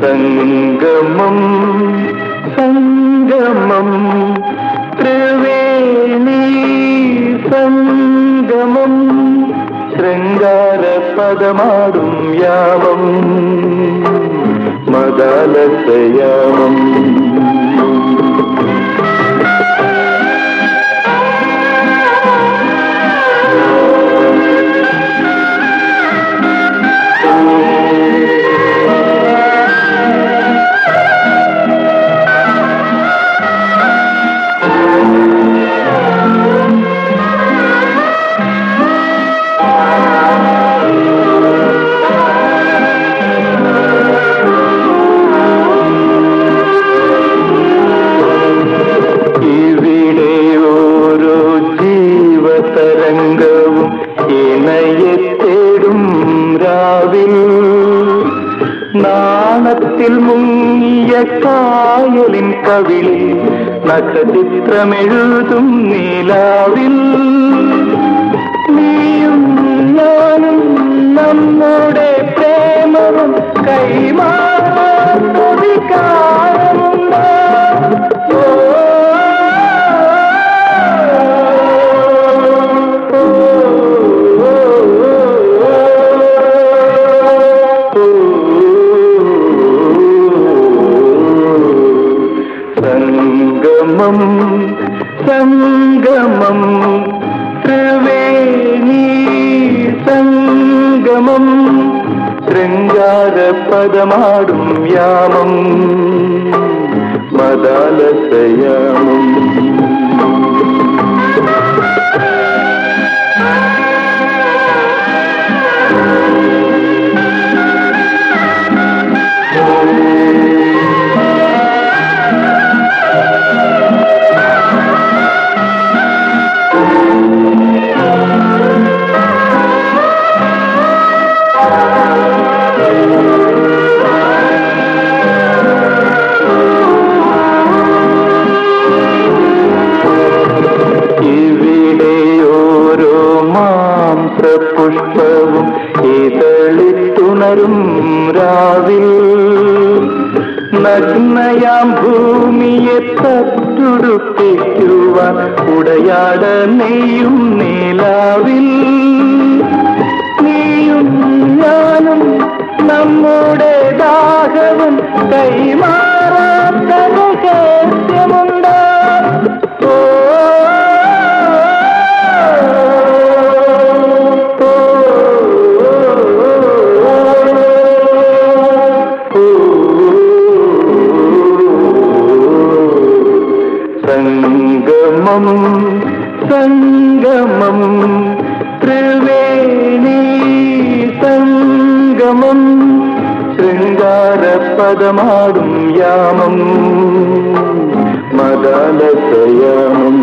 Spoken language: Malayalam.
സംഗമം സംഗമം ത്രിവേണി സംഗമം ശൃംഗാര പദമാടും യാമം മദാലസയാമം നാണത്തിൽ മുങ്ങിയ കായലിൻ കവിളിൽ നക്ഷചിത്രമെഴുതും നീലാവിൽ. നീയും सङ्गमम् त्रिवेणी सङ्गमम् शृङ्गारपदमाडुं यामम् मदालतया മാംസപുഷ്പവും ഇതളിത്തുണരും രാവിൽ. നഗ്നയാം ഭൂമിയെ തട്ടുടുപ്പിക്കുവാൻ ഉടയാട നെയ്യും നീലാവിൽ. നീയും ഞാനും നമ്മുടെ ദാഹവും കൈമാറാത്ത सङ्गमम् त्रिवेणी सङ्गमम् शृङ्गारपदमारुयामम् मदसयामम्